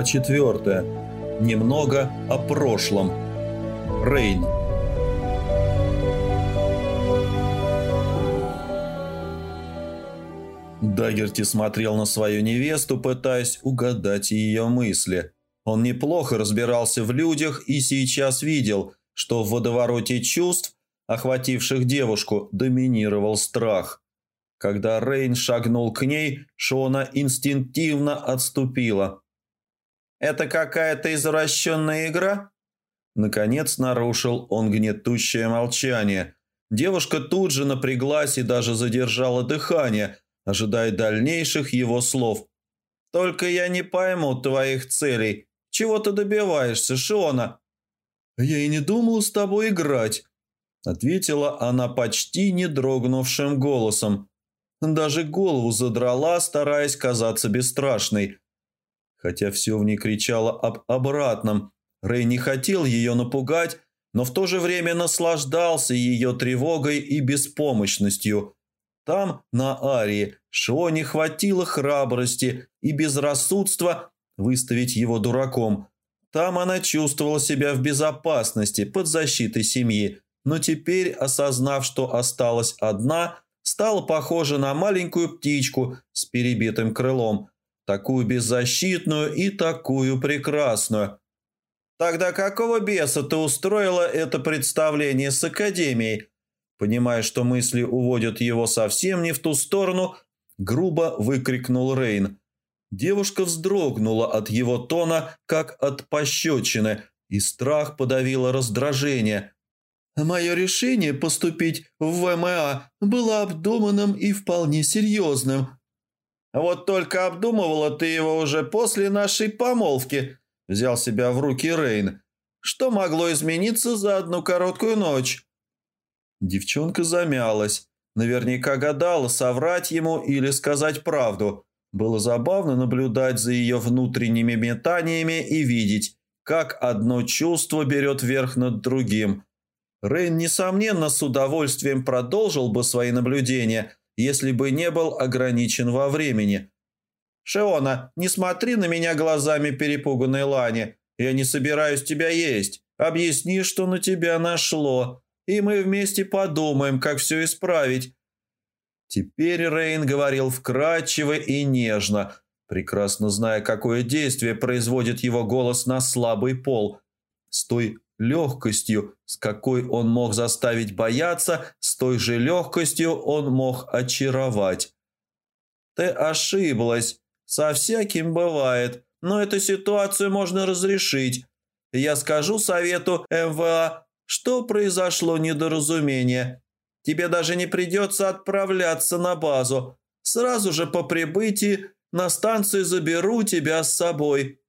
Глава 4. Немного о прошлом. Рейн. Дагерти смотрел на свою невесту, пытаясь угадать ее мысли. Он неплохо разбирался в людях и сейчас видел, что в водовороте чувств, охвативших девушку, доминировал страх. Когда Рейн шагнул к ней, Шона инстинктивно отступила. «Это какая-то извращенная игра?» Наконец нарушил он гнетущее молчание. Девушка тут же напряглась и даже задержала дыхание, ожидая дальнейших его слов. «Только я не пойму твоих целей. Чего ты добиваешься, Шона?» «Я и не думал с тобой играть», — ответила она почти не дрогнувшим голосом. Даже голову задрала, стараясь казаться бесстрашной. Хотя все в ней кричало об обратном. Рэй не хотел ее напугать, но в то же время наслаждался ее тревогой и беспомощностью. Там, на Арии, Шо не хватило храбрости и безрассудства выставить его дураком. Там она чувствовала себя в безопасности под защитой семьи, но теперь, осознав, что осталась одна, стала похожа на маленькую птичку с перебитым крылом, такую беззащитную и такую прекрасную. «Тогда какого беса ты устроила это представление с Академией?» Понимая, что мысли уводят его совсем не в ту сторону, грубо выкрикнул Рейн. Девушка вздрогнула от его тона, как от пощечины, и страх подавило раздражение – Мое решение поступить в ВМА было обдуманным и вполне серьезным. Вот только обдумывала ты его уже после нашей помолвки, взял себя в руки Рейн. Что могло измениться за одну короткую ночь? Девчонка замялась. Наверняка гадала, соврать ему или сказать правду. Было забавно наблюдать за ее внутренними метаниями и видеть, как одно чувство берет верх над другим – Рейн, несомненно, с удовольствием продолжил бы свои наблюдения, если бы не был ограничен во времени. «Шеона, не смотри на меня глазами перепуганной Лани. Я не собираюсь тебя есть. Объясни, что на тебя нашло, и мы вместе подумаем, как все исправить». Теперь Рейн говорил вкрадчиво и нежно, прекрасно зная, какое действие производит его голос на слабый пол. С той легкостью, с какой он мог заставить бояться, с той же легкостью он мог очаровать. «Ты ошиблась. Со всяким бывает. Но эту ситуацию можно разрешить. Я скажу совету МВА, что произошло недоразумение. Тебе даже не придется отправляться на базу. Сразу же по прибытии на станцию заберу тебя с собой».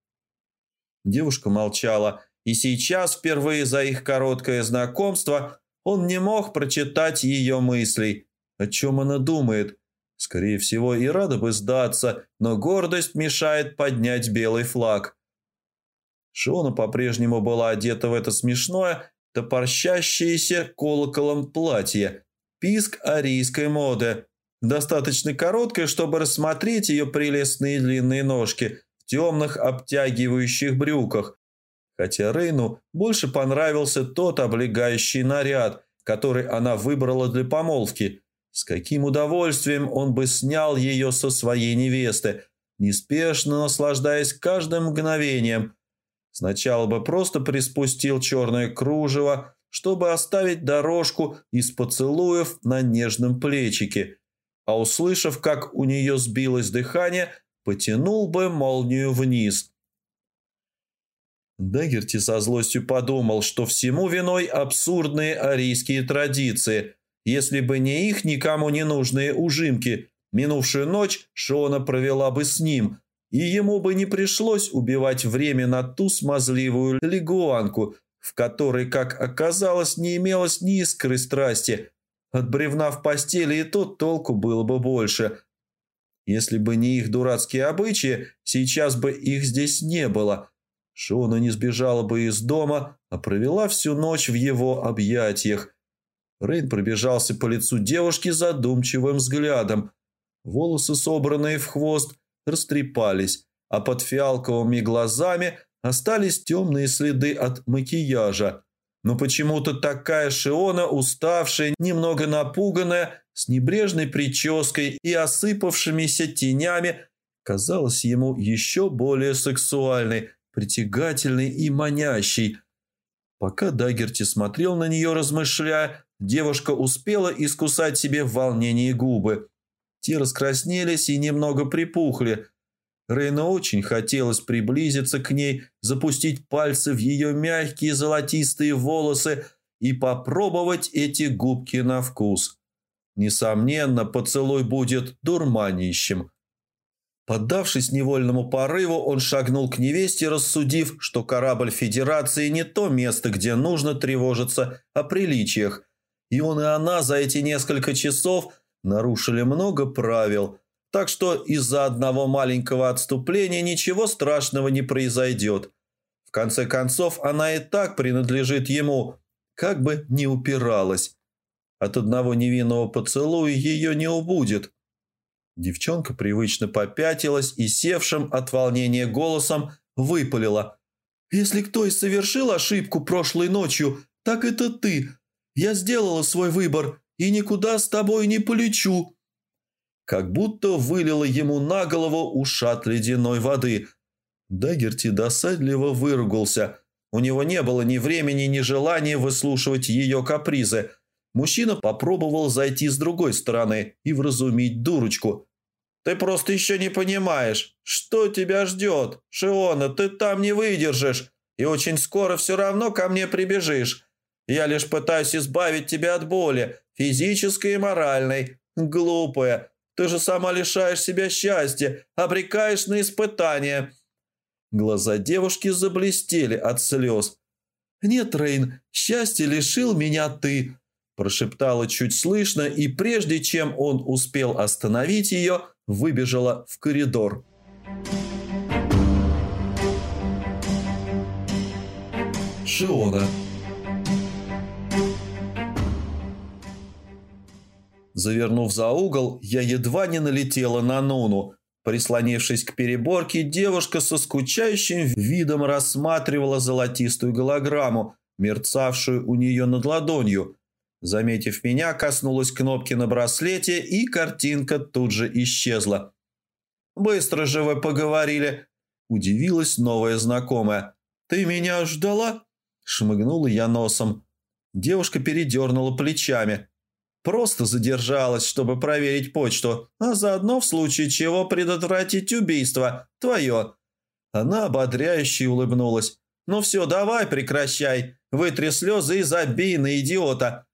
Девушка молчала и сейчас, впервые за их короткое знакомство, он не мог прочитать ее мыслей. О чем она думает? Скорее всего, и рада бы сдаться, но гордость мешает поднять белый флаг. Шона по-прежнему была одета в это смешное, топорщащееся колоколом платье. Писк арийской моды. Достаточно короткое, чтобы рассмотреть ее прелестные длинные ножки в темных обтягивающих брюках, хотя Рейну больше понравился тот облегающий наряд, который она выбрала для помолвки. С каким удовольствием он бы снял ее со своей невесты, неспешно наслаждаясь каждым мгновением. Сначала бы просто приспустил черное кружево, чтобы оставить дорожку из поцелуев на нежном плечике, а услышав, как у нее сбилось дыхание, потянул бы молнию вниз – Дагерти со злостью подумал, что всему виной абсурдные арийские традиции. Если бы не их никому не нужные ужимки, минувшую ночь Шона провела бы с ним, и ему бы не пришлось убивать время на ту смазливую лягуанку, в которой, как оказалось, не имелось ни искры страсти. От бревна в постели и тот толку было бы больше. Если бы не их дурацкие обычаи, сейчас бы их здесь не было – Шона не сбежала бы из дома, а провела всю ночь в его объятиях. Рейн пробежался по лицу девушки задумчивым взглядом. Волосы, собранные в хвост, растрепались, а под фиалковыми глазами остались темные следы от макияжа. Но почему-то такая Шиона, уставшая, немного напуганная, с небрежной прической и осыпавшимися тенями, казалась ему еще более сексуальной, притягательной и манящей. Пока Дагерти смотрел на нее, размышляя, девушка успела искусать себе в волнении губы. Те раскраснелись и немного припухли. Рейна очень хотелось приблизиться к ней, запустить пальцы в ее мягкие золотистые волосы и попробовать эти губки на вкус. Несомненно, поцелуй будет дурманящим. Поддавшись невольному порыву, он шагнул к невесте, рассудив, что корабль Федерации не то место, где нужно тревожиться о приличиях. И он и она за эти несколько часов нарушили много правил, так что из-за одного маленького отступления ничего страшного не произойдет. В конце концов, она и так принадлежит ему, как бы не упиралась. От одного невинного поцелуя ее не убудет. Девчонка привычно попятилась и севшим от волнения голосом выпалила. «Если кто и совершил ошибку прошлой ночью, так это ты. Я сделала свой выбор и никуда с тобой не полечу». Как будто вылила ему на голову ушат ледяной воды. Дагерти досадливо выругался. У него не было ни времени, ни желания выслушивать ее капризы – Мужчина попробовал зайти с другой стороны и вразумить дурочку. «Ты просто еще не понимаешь, что тебя ждет. Шиона, ты там не выдержишь, и очень скоро все равно ко мне прибежишь. Я лишь пытаюсь избавить тебя от боли, физической и моральной. Глупая, ты же сама лишаешь себя счастья, обрекаешь на испытания». Глаза девушки заблестели от слез. «Нет, Рейн, счастье лишил меня ты прошептала чуть слышно и прежде чем он успел остановить ее, выбежала в коридор. Шиона Завернув за угол, я едва не налетела на Нуну. Прислонившись к переборке, девушка со скучающим видом рассматривала золотистую голограмму, мерцавшую у нее над ладонью – Заметив меня, коснулась кнопки на браслете, и картинка тут же исчезла. «Быстро же вы поговорили!» – удивилась новая знакомая. «Ты меня ждала?» – шмыгнула я носом. Девушка передернула плечами. «Просто задержалась, чтобы проверить почту, а заодно в случае чего предотвратить убийство. Твое!» Она ободряюще улыбнулась. «Ну все, давай прекращай. Вытри слезы и забей на идиота.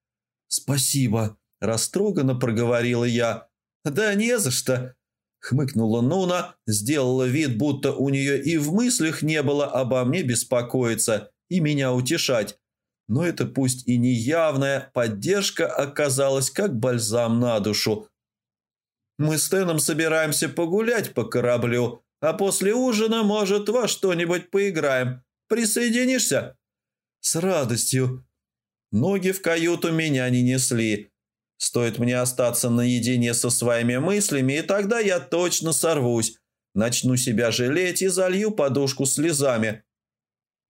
«Спасибо», – растроганно проговорила я. «Да не за что», – хмыкнула Нуна, сделала вид, будто у нее и в мыслях не было обо мне беспокоиться и меня утешать. Но это пусть и неявная поддержка оказалась как бальзам на душу. «Мы с Теном собираемся погулять по кораблю, а после ужина, может, во что-нибудь поиграем. Присоединишься?» «С радостью», Ноги в каюту меня не несли. Стоит мне остаться наедине со своими мыслями, и тогда я точно сорвусь. Начну себя жалеть и залью подушку слезами.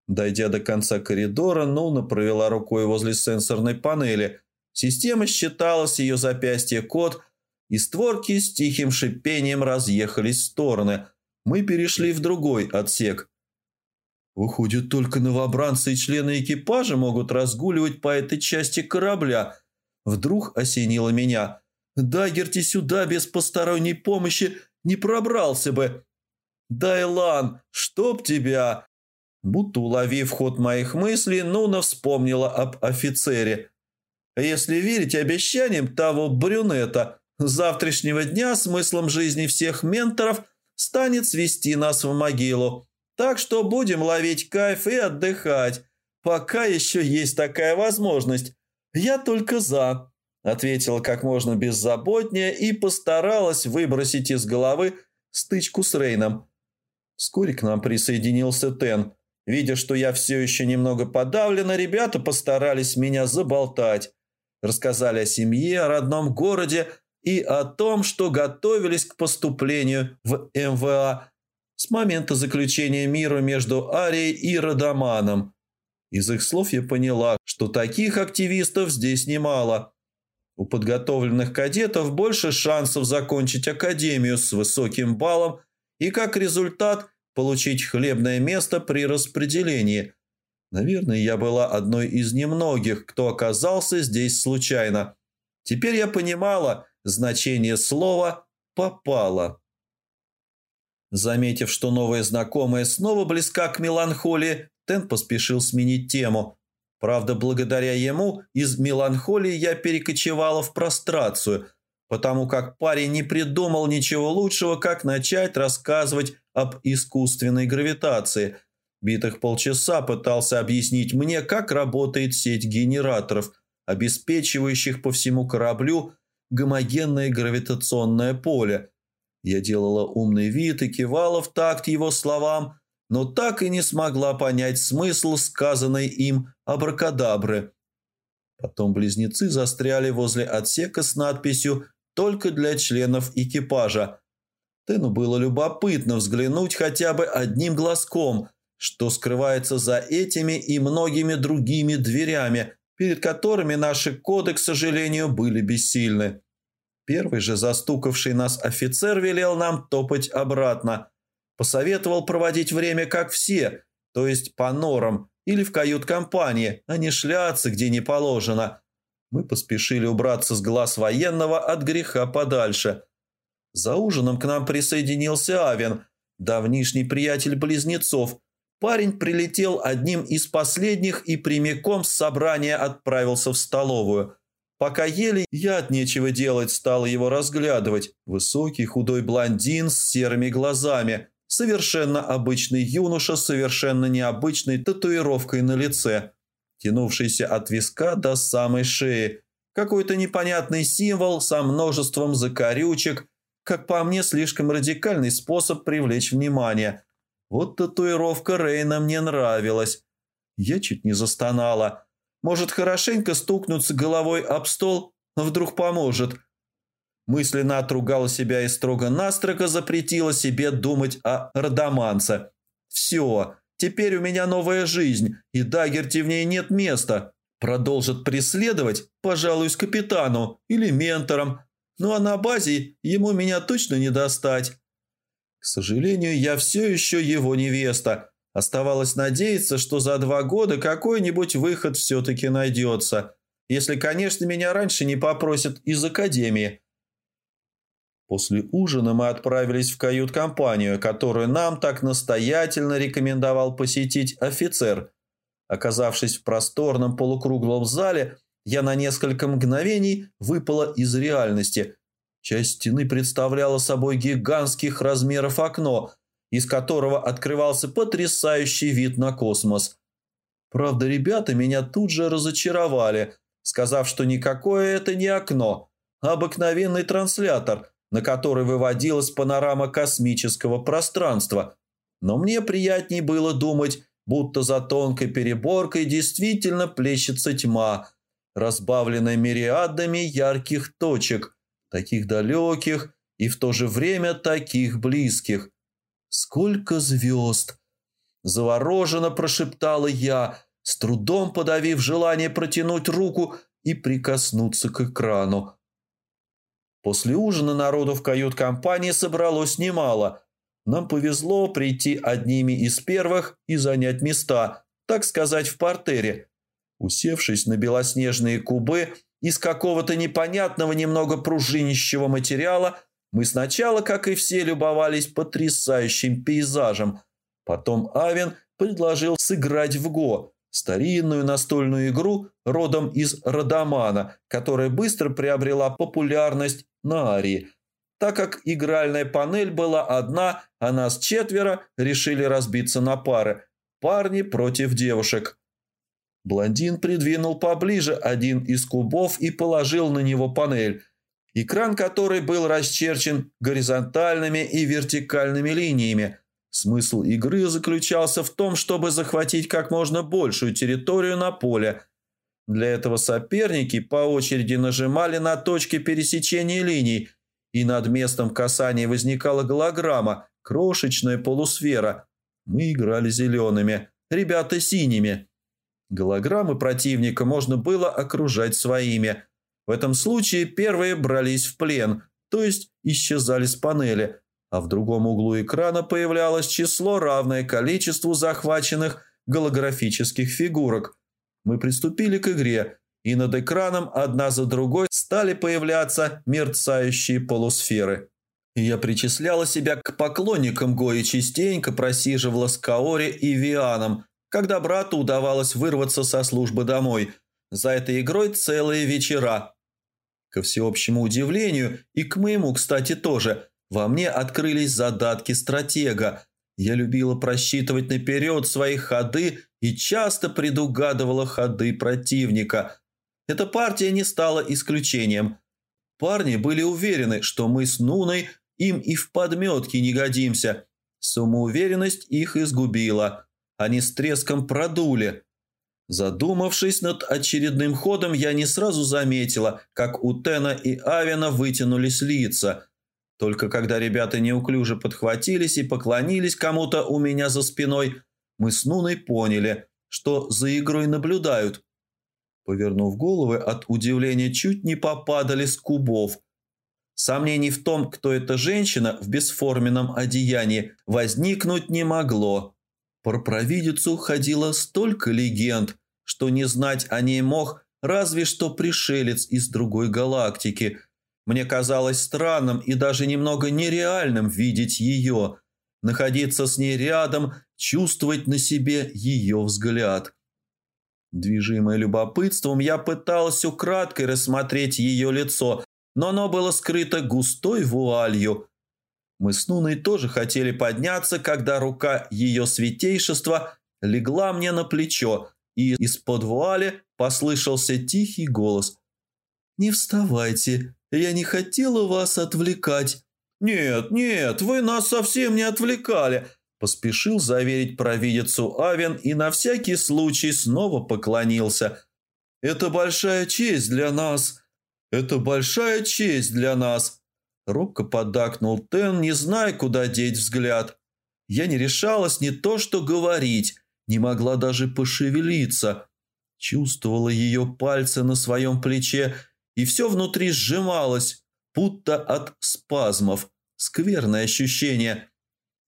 Дойдя до конца коридора, Нуна провела рукой возле сенсорной панели. Система считала с ее запястья код, и створки с тихим шипением разъехались в стороны. Мы перешли в другой отсек. Выходит, только новобранцы и члены экипажа могут разгуливать по этой части корабля. Вдруг осенило меня. Дагерти сюда без посторонней помощи не пробрался бы. Дайлан, чтоб тебя!» Будто уловив ход моих мыслей, Нуна вспомнила об офицере. «Если верить обещаниям того брюнета, с завтрашнего дня смыслом жизни всех менторов станет свести нас в могилу. Так что будем ловить кайф и отдыхать, пока еще есть такая возможность. Я только за», – ответила как можно беззаботнее и постаралась выбросить из головы стычку с Рейном. Вскоре к нам присоединился Тен. Видя, что я все еще немного подавлена, ребята постарались меня заболтать. Рассказали о семье, о родном городе и о том, что готовились к поступлению в МВА с момента заключения мира между Арией и Радаманом. Из их слов я поняла, что таких активистов здесь немало. У подготовленных кадетов больше шансов закончить академию с высоким баллом и, как результат, получить хлебное место при распределении. Наверное, я была одной из немногих, кто оказался здесь случайно. Теперь я понимала значение слова «попала». Заметив, что новая знакомая снова близка к меланхолии, Тен поспешил сменить тему. Правда, благодаря ему из меланхолии я перекочевала в прострацию, потому как парень не придумал ничего лучшего, как начать рассказывать об искусственной гравитации. Битых полчаса пытался объяснить мне, как работает сеть генераторов, обеспечивающих по всему кораблю гомогенное гравитационное поле. Я делала умный вид и кивала в такт его словам, но так и не смогла понять смысл сказанной им абракадабры. Потом близнецы застряли возле отсека с надписью «Только для членов экипажа». Тену было любопытно взглянуть хотя бы одним глазком, что скрывается за этими и многими другими дверями, перед которыми наши коды, к сожалению, были бессильны. Первый же застукавший нас офицер велел нам топать обратно – Посоветовал проводить время как все, то есть по норам или в кают-компании, а не шляться, где не положено. Мы поспешили убраться с глаз военного от греха подальше. За ужином к нам присоединился Авен, давнишний приятель близнецов. Парень прилетел одним из последних и прямиком с собрания отправился в столовую. Пока ели, я от нечего делать стал его разглядывать. Высокий худой блондин с серыми глазами, Совершенно обычный юноша с совершенно необычной татуировкой на лице, тянувшийся от виска до самой шеи. Какой-то непонятный символ со множеством закорючек, как по мне, слишком радикальный способ привлечь внимание. Вот татуировка Рейна мне нравилась. Я чуть не застонала. Может, хорошенько стукнуться головой об стол? Вдруг поможет. Мысленно отругала себя и строго-настрого запретила себе думать о Радаманце. «Все, теперь у меня новая жизнь, и Дагерти в ней нет места. Продолжит преследовать, пожалуй, с капитану или ментором. Ну а на базе ему меня точно не достать». К сожалению, я все еще его невеста. Оставалось надеяться, что за два года какой-нибудь выход все-таки найдется. Если, конечно, меня раньше не попросят из академии. После ужина мы отправились в кают-компанию, которую нам так настоятельно рекомендовал посетить офицер. Оказавшись в просторном полукруглом зале, я на несколько мгновений выпала из реальности. Часть стены представляла собой гигантских размеров окно, из которого открывался потрясающий вид на космос. Правда, ребята меня тут же разочаровали, сказав, что никакое это не окно, а обыкновенный транслятор – на которой выводилась панорама космического пространства. Но мне приятней было думать, будто за тонкой переборкой действительно плещется тьма, разбавленная мириадами ярких точек, таких далеких и в то же время таких близких. «Сколько звезд!» Завороженно прошептала я, с трудом подавив желание протянуть руку и прикоснуться к экрану. После ужина народу в кают-компании собралось немало. Нам повезло прийти одними из первых и занять места, так сказать, в портере. Усевшись на белоснежные кубы из какого-то непонятного немного пружинищего материала, мы сначала, как и все, любовались потрясающим пейзажем. Потом Авен предложил сыграть в Го, старинную настольную игру родом из Радамана, которая быстро приобрела популярность на Арии. Так как игральная панель была одна, а нас четверо решили разбиться на пары. Парни против девушек. Блондин придвинул поближе один из кубов и положил на него панель, экран которой был расчерчен горизонтальными и вертикальными линиями. Смысл игры заключался в том, чтобы захватить как можно большую территорию на поле – для этого соперники по очереди нажимали на точки пересечения линий, и над местом касания возникала голограмма, Крошечная полусфера. Мы играли зелеными, ребята синими. Голограммы противника можно было окружать своими. В этом случае первые брались в плен, то есть исчезали с панели, а в другом углу экрана появлялось число, равное количеству захваченных голографических фигурок. Мы приступили к игре, и над экраном одна за другой стали появляться мерцающие полусферы. Я причисляла себя к поклонникам Гои частенько просиживала с Каори и Вианом, когда брату удавалось вырваться со службы домой. За этой игрой целые вечера. Ко всеобщему удивлению, и к моему, кстати, тоже, во мне открылись задатки стратега. Я любила просчитывать наперед свои ходы и часто предугадывала ходы противника. Эта партия не стала исключением. Парни были уверены, что мы с Нуной им и в подметки не годимся. Самоуверенность их изгубила. Они с треском продули. Задумавшись над очередным ходом, я не сразу заметила, как у Тена и Авина вытянулись лица. Только когда ребята неуклюже подхватились и поклонились кому-то у меня за спиной, мы с Нуной поняли, что за игрой наблюдают. Повернув головы, от удивления чуть не попадали с кубов. Сомнений в том, кто эта женщина в бесформенном одеянии, возникнуть не могло. Про провидицу ходило столько легенд, что не знать о ней мог разве что пришелец из другой галактики. Мне казалось странным и даже немного нереальным видеть ее, находиться с ней рядом, чувствовать на себе ее взгляд. Движимое любопытством, я пытался украдкой рассмотреть ее лицо, но оно было скрыто густой вуалью, мы с Нуной тоже хотели подняться, когда рука ее святейшества легла мне на плечо, и из-под вуали послышался тихий голос. «Не вставайте, я не хотела вас отвлекать». «Нет, нет, вы нас совсем не отвлекали», – поспешил заверить провидицу Авен и на всякий случай снова поклонился. «Это большая честь для нас. Это большая честь для нас», Робко поддакнул Тен, не зная, куда деть взгляд. Я не решалась не то что говорить, не могла даже пошевелиться. Чувствовала ее пальцы на своем плече, и все внутри сжималось, будто от спазмов. Скверное ощущение.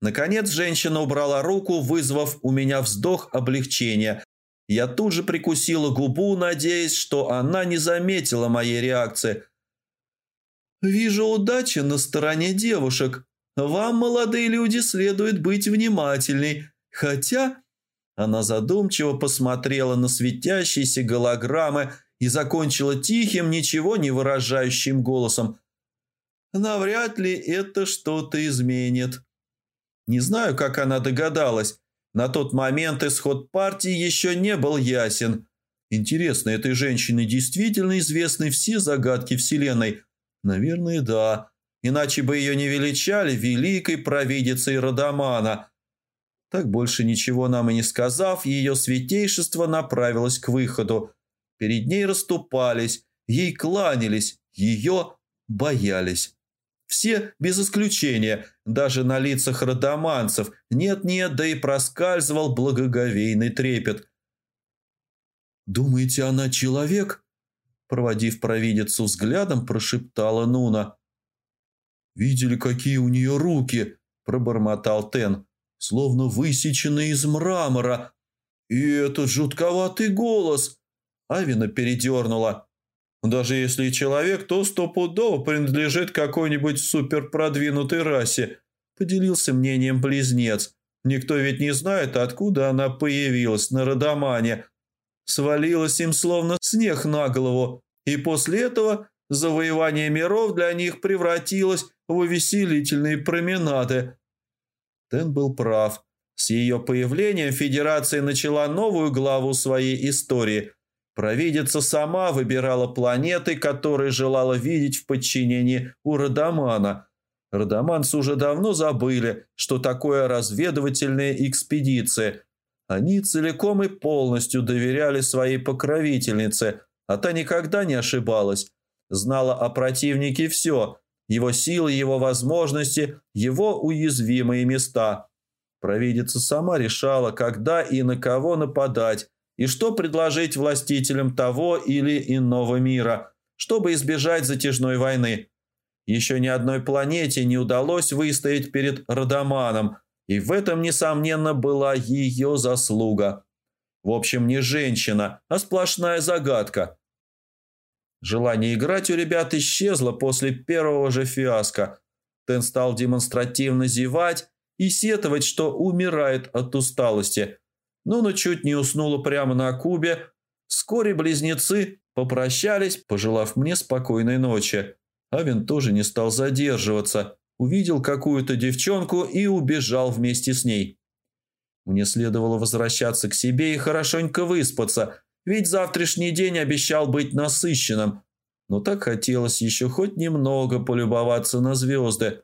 Наконец женщина убрала руку, вызвав у меня вздох облегчения. Я тут же прикусила губу, надеясь, что она не заметила моей реакции – «Вижу удача на стороне девушек. Вам, молодые люди, следует быть внимательней. Хотя...» Она задумчиво посмотрела на светящиеся голограммы и закончила тихим, ничего не выражающим голосом. «Навряд ли это что-то изменит». Не знаю, как она догадалась. На тот момент исход партии еще не был ясен. Интересно, этой женщине действительно известны все загадки Вселенной – Наверное, да. Иначе бы ее не величали великой провидицей Родомана. Так больше ничего нам и не сказав, ее святейшество направилось к выходу. Перед ней расступались, ей кланялись, ее боялись. Все без исключения, даже на лицах родоманцев, нет-нет, да и проскальзывал благоговейный трепет. «Думаете, она человек?» Проводив провидицу взглядом, прошептала Нуна. «Видели, какие у нее руки?» – пробормотал Тен. «Словно высеченные из мрамора. И этот жутковатый голос!» Авина передернула. «Даже если человек, то стопудово принадлежит какой-нибудь суперпродвинутой расе», – поделился мнением близнец. «Никто ведь не знает, откуда она появилась на Родомане свалилось им словно снег на голову, и после этого завоевание миров для них превратилось в увеселительные променады. Тен был прав. С ее появлением Федерация начала новую главу своей истории. Провидица сама выбирала планеты, которые желала видеть в подчинении у Радамана. Радаманцы уже давно забыли, что такое разведывательная экспедиция – они целиком и полностью доверяли своей покровительнице, а та никогда не ошибалась. Знала о противнике все его силы, его возможности, его уязвимые места. Провидица сама решала, когда и на кого нападать, и что предложить властителям того или иного мира, чтобы избежать затяжной войны. Еще ни одной планете не удалось выстоять перед Радаманом, и в этом, несомненно, была ее заслуга. В общем, не женщина, а сплошная загадка. Желание играть у ребят исчезло после первого же фиаско. Тен стал демонстративно зевать и сетовать, что умирает от усталости. Нуна чуть не уснула прямо на кубе. Вскоре близнецы попрощались, пожелав мне спокойной ночи. Авен тоже не стал задерживаться, увидел какую-то девчонку и убежал вместе с ней. Мне следовало возвращаться к себе и хорошенько выспаться, ведь завтрашний день обещал быть насыщенным. Но так хотелось еще хоть немного полюбоваться на звезды.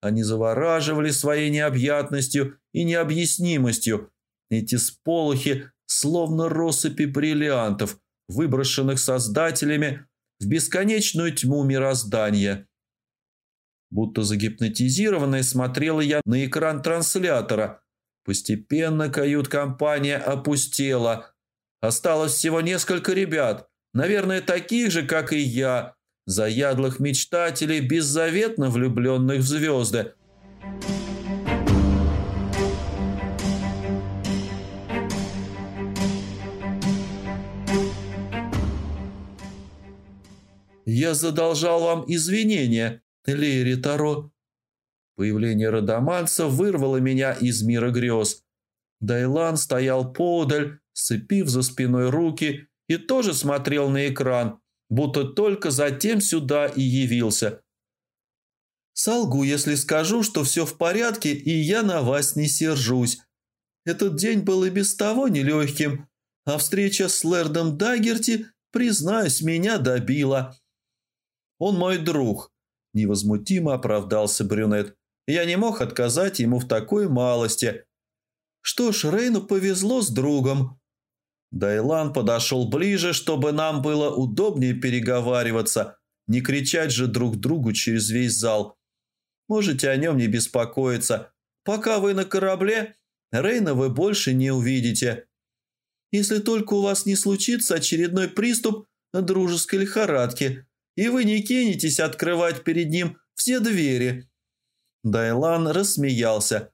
Они завораживали своей необъятностью и необъяснимостью. Эти сполохи, словно россыпи бриллиантов, выброшенных создателями в бесконечную тьму мироздания. Будто загипнотизированная смотрела я на экран транслятора – Постепенно кают-компания опустела. Осталось всего несколько ребят, наверное, таких же, как и я, заядлых мечтателей, беззаветно влюбленных в звезды. «Я задолжал вам извинения, Лири Таро», Появление Радаманца вырвало меня из мира грез. Дайлан стоял поодаль, сцепив за спиной руки, и тоже смотрел на экран, будто только затем сюда и явился. «Солгу, если скажу, что все в порядке, и я на вас не сержусь. Этот день был и без того нелегким, а встреча с Лэрдом Даггерти, признаюсь, меня добила». «Он мой друг», – невозмутимо оправдался брюнет. Я не мог отказать ему в такой малости. Что ж, Рейну повезло с другом. Дайлан подошел ближе, чтобы нам было удобнее переговариваться, не кричать же друг другу через весь зал. Можете о нем не беспокоиться. Пока вы на корабле, Рейна вы больше не увидите. Если только у вас не случится очередной приступ дружеской лихорадки, и вы не кинетесь открывать перед ним все двери. Дайлан рассмеялся.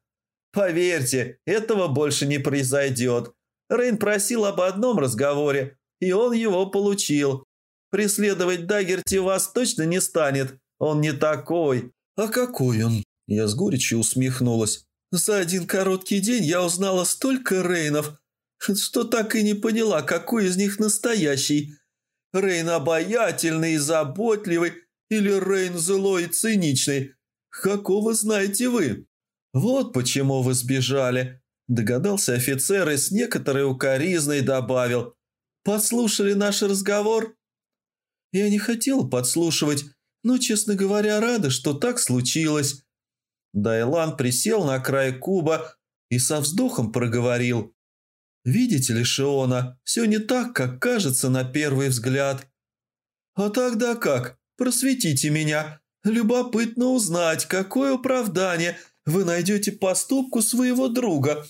«Поверьте, этого больше не произойдет. Рейн просил об одном разговоре, и он его получил. Преследовать Даггерти вас точно не станет. Он не такой». «А какой он?» Я с горечью усмехнулась. «За один короткий день я узнала столько Рейнов, что так и не поняла, какой из них настоящий. Рейн обаятельный и заботливый, или Рейн злой и циничный. «Какого знаете вы?» «Вот почему вы сбежали», – догадался офицер и с некоторой укоризной добавил. «Подслушали наш разговор?» «Я не хотел подслушивать, но, честно говоря, рада, что так случилось». Дайлан присел на край куба и со вздохом проговорил. «Видите ли, Шиона, все не так, как кажется на первый взгляд». «А тогда как? Просветите меня», Любопытно узнать, какое оправдание вы найдете поступку своего друга».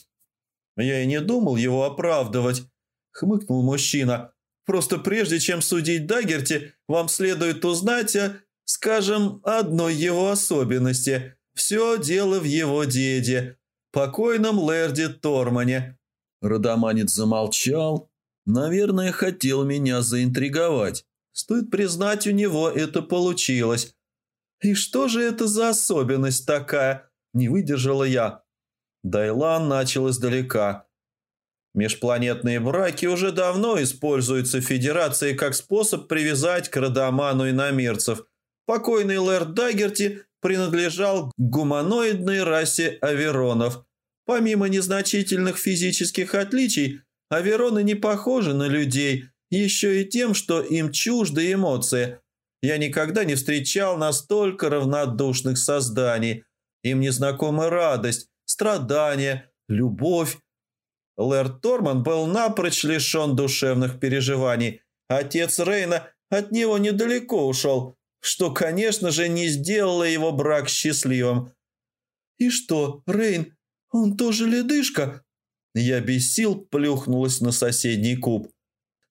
«Я и не думал его оправдывать», — хмыкнул мужчина. «Просто прежде чем судить Дагерти, вам следует узнать о, скажем, одной его особенности. Все дело в его деде, покойном Лерде Тормане». Родоманец замолчал. Наверное, хотел меня заинтриговать. Стоит признать, у него это получилось. «И что же это за особенность такая?» – не выдержала я. Дайлан начал издалека. Межпланетные браки уже давно используются Федерацией как способ привязать к Радаману иномерцев. Покойный Лэрд Дагерти принадлежал к гуманоидной расе аверонов. Помимо незначительных физических отличий, авероны не похожи на людей, еще и тем, что им чужды эмоции – я никогда не встречал настолько равнодушных созданий. Им незнакома радость, страдания, любовь. Лэрд Торман был напрочь лишен душевных переживаний. Отец Рейна от него недалеко ушел. что, конечно же, не сделало его брак счастливым. «И что, Рейн, он тоже ледышка?» Я без сил плюхнулась на соседний куб.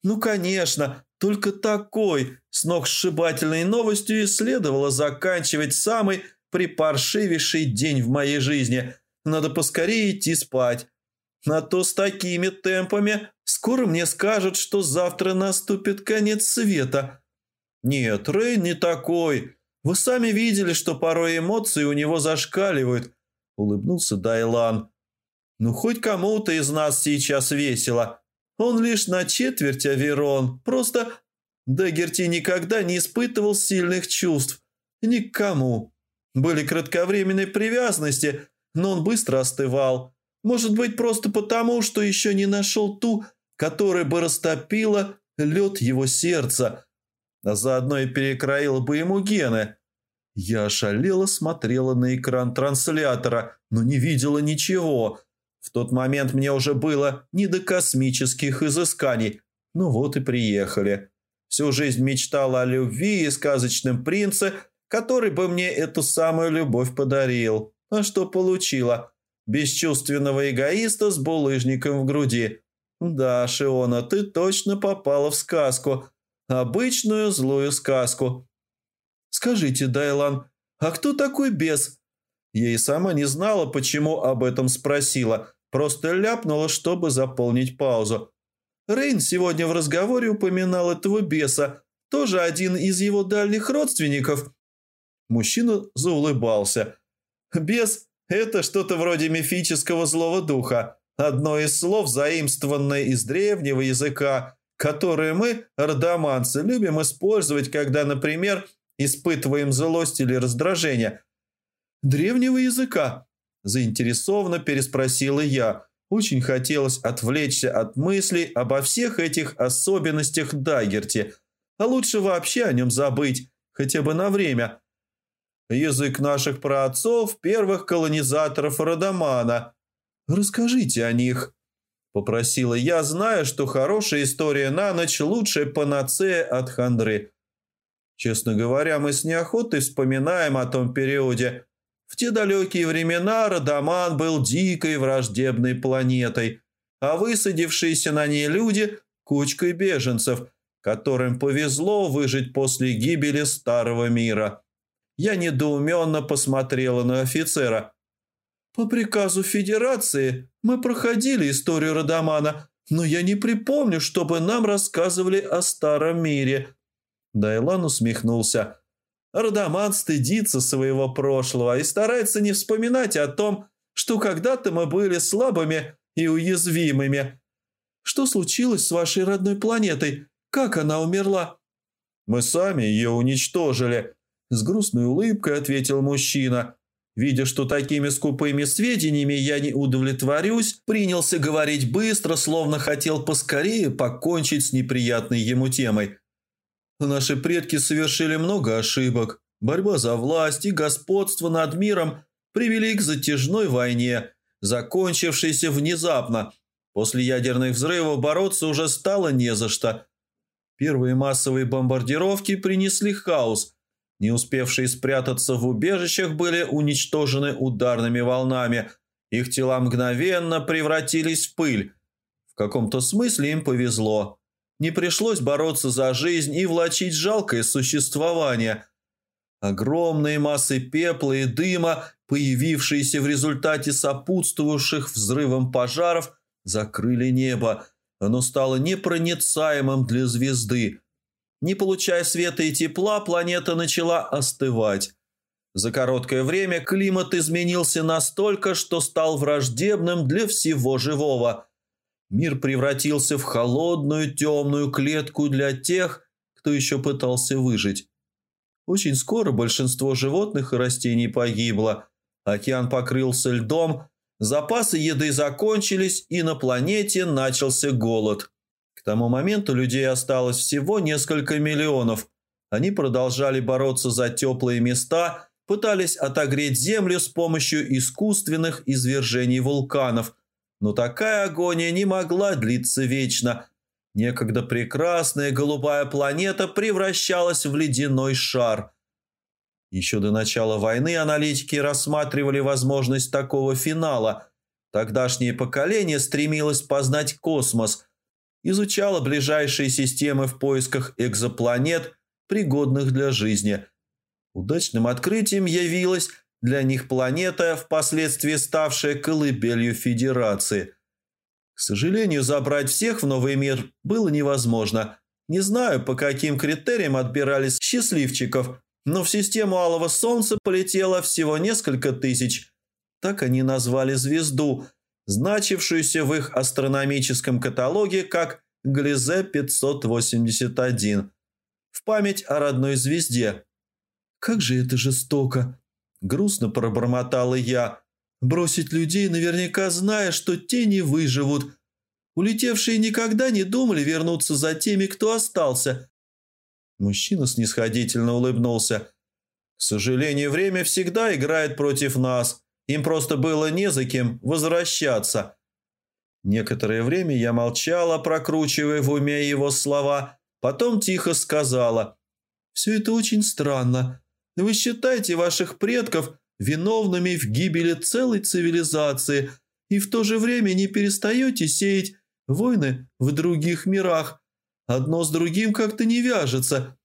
«Ну, конечно, только такой!» С ног сшибательной новостью и следовало заканчивать самый припаршивейший день в моей жизни. Надо поскорее идти спать. А то с такими темпами скоро мне скажут, что завтра наступит конец света. Нет, Рэй не такой. Вы сами видели, что порой эмоции у него зашкаливают. Улыбнулся Дайлан. Ну, хоть кому-то из нас сейчас весело. Он лишь на четверть Аверон. Просто Дагерти никогда не испытывал сильных чувств. Никому. Были кратковременные привязанности, но он быстро остывал. Может быть, просто потому, что еще не нашел ту, которая бы растопила лед его сердца, а заодно и перекроила бы ему гены. Я ошалело смотрела на экран транслятора, но не видела ничего. В тот момент мне уже было не до космических изысканий. Ну вот и приехали. Всю жизнь мечтала о любви и сказочном принце, который бы мне эту самую любовь подарил. А что получила? Бесчувственного эгоиста с булыжником в груди. Да, Шиона, ты точно попала в сказку. Обычную злую сказку. Скажите, Дайлан, а кто такой бес? Я и сама не знала, почему об этом спросила. Просто ляпнула, чтобы заполнить паузу. Рейн сегодня в разговоре упоминал этого беса. Тоже один из его дальних родственников. Мужчина заулыбался. Бес – это что-то вроде мифического злого духа. Одно из слов, заимствованное из древнего языка, которое мы, родоманцы, любим использовать, когда, например, испытываем злость или раздражение. «Древнего языка?» – заинтересованно переспросила я. Очень хотелось отвлечься от мыслей обо всех этих особенностях Дагерти, а лучше вообще о нем забыть, хотя бы на время. Язык наших праотцов, первых колонизаторов Родомана. Расскажите о них. Попросила я, зная, что хорошая история на ночь – лучшая панацея от хандры. Честно говоря, мы с неохотой вспоминаем о том периоде. В те далекие времена Радаман был дикой враждебной планетой, а высадившиеся на ней люди – кучкой беженцев, которым повезло выжить после гибели Старого Мира. Я недоуменно посмотрела на офицера. «По приказу Федерации мы проходили историю Радамана, но я не припомню, чтобы нам рассказывали о Старом Мире», Дайлан усмехнулся. Радаман стыдится своего прошлого и старается не вспоминать о том, что когда-то мы были слабыми и уязвимыми. Что случилось с вашей родной планетой? Как она умерла? Мы сами ее уничтожили. С грустной улыбкой ответил мужчина. Видя, что такими скупыми сведениями я не удовлетворюсь, принялся говорить быстро, словно хотел поскорее покончить с неприятной ему темой. Наши предки совершили много ошибок. Борьба за власть и господство над миром привели к затяжной войне, закончившейся внезапно. После ядерных взрывов бороться уже стало не за что. Первые массовые бомбардировки принесли хаос. Не успевшие спрятаться в убежищах были уничтожены ударными волнами. Их тела мгновенно превратились в пыль. В каком-то смысле им повезло. Не пришлось бороться за жизнь и влачить жалкое существование. Огромные массы пепла и дыма, появившиеся в результате сопутствовавших взрывам пожаров, закрыли небо. Оно стало непроницаемым для звезды. Не получая света и тепла, планета начала остывать. За короткое время климат изменился настолько, что стал враждебным для всего живого – Мир превратился в холодную темную клетку для тех, кто еще пытался выжить. Очень скоро большинство животных и растений погибло, океан покрылся льдом, запасы еды закончились и на планете начался голод. К тому моменту людей осталось всего несколько миллионов. Они продолжали бороться за теплые места, пытались отогреть Землю с помощью искусственных извержений вулканов – но такая агония не могла длиться вечно. Некогда прекрасная голубая планета превращалась в ледяной шар, Еще до начала войны аналитики рассматривали возможность такого финала. Тогдашнее поколение стремилось познать космос, изучало ближайшие системы в поисках экзопланет, пригодных для жизни. Удачным открытием явилась для них планета, впоследствии ставшая колыбелью Федерации. К сожалению, забрать всех в новый мир было невозможно. Не знаю, по каким критериям отбирались счастливчиков, но в систему Алого Солнца полетело всего несколько тысяч. Так они назвали звезду, значившуюся в их астрономическом каталоге как Глизе-581, в память о родной звезде. «Как же это жестоко!» – грустно пробормотала я. «Бросить людей, наверняка зная, что те не выживут. Улетевшие никогда не думали вернуться за теми, кто остался, Мужчина снисходительно улыбнулся. «К сожалению, время всегда играет против нас. Им просто было не за кем возвращаться». Некоторое время я молчала, прокручивая в уме его слова, потом тихо сказала. «Все это очень странно. Вы считаете ваших предков виновными в гибели целой цивилизации и в то же время не перестаете сеять войны в других мирах, Одно с другим как-то не вяжется.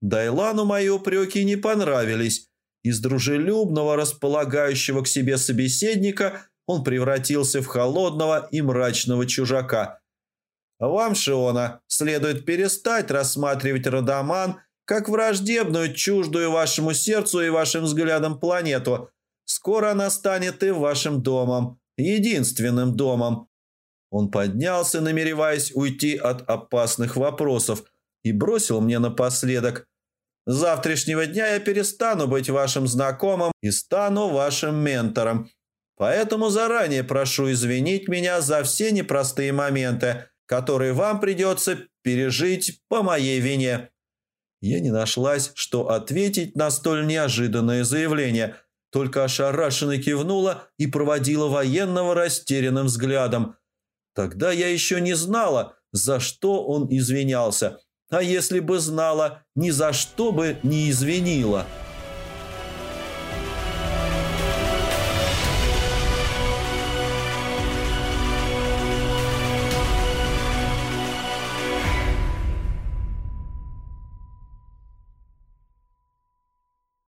Дайлану мои упреки не понравились. Из дружелюбного, располагающего к себе собеседника он превратился в холодного и мрачного чужака. «Вам, Шиона, следует перестать рассматривать Радаман как враждебную, чуждую вашему сердцу и вашим взглядам планету. Скоро она станет и вашим домом, единственным домом. Он поднялся, намереваясь уйти от опасных вопросов, и бросил мне напоследок. «С завтрашнего дня я перестану быть вашим знакомым и стану вашим ментором. Поэтому заранее прошу извинить меня за все непростые моменты, которые вам придется пережить по моей вине». Я не нашлась, что ответить на столь неожиданное заявление, только ошарашенно кивнула и проводила военного растерянным взглядом – Тогда я еще не знала, за что он извинялся. А если бы знала, ни за что бы не извинила».